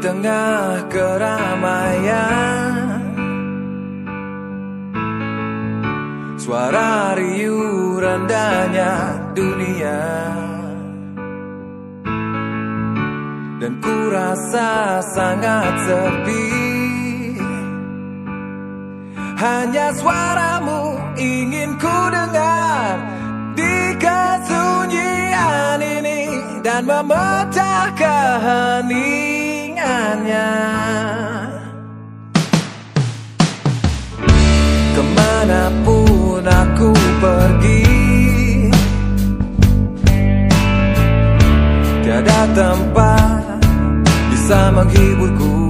tengah keramaian. Suara riuh rendahnya dunia. Dan ku rasa sangat sepi. Hanya suaramu ingin ku dengar Di kesunyian ini Dan memecah Ke mana pun aku pergi Tiada tempat bisa menghiburku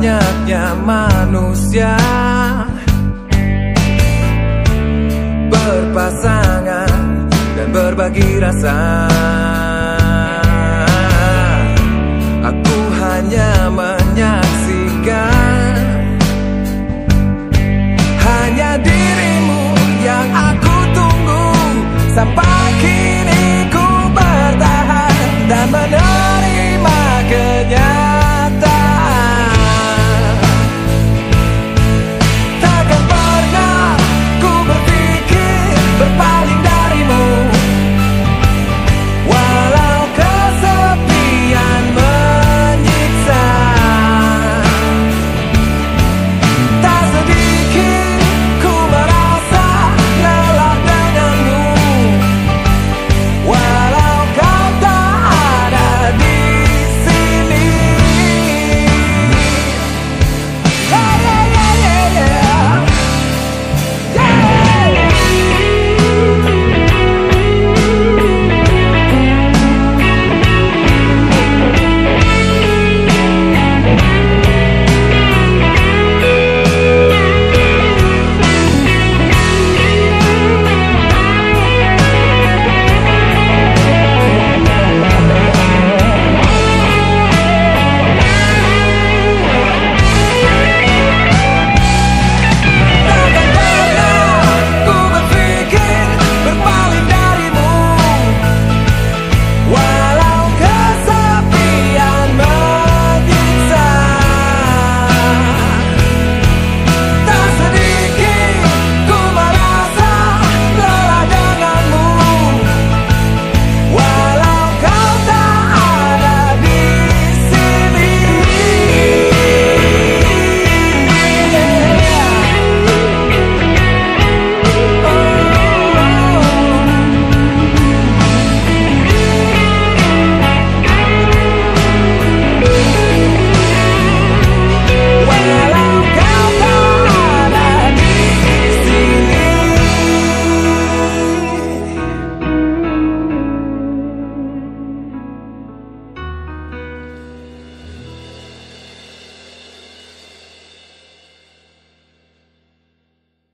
banyaknya manusia. Berpasangan dan berbagi rasa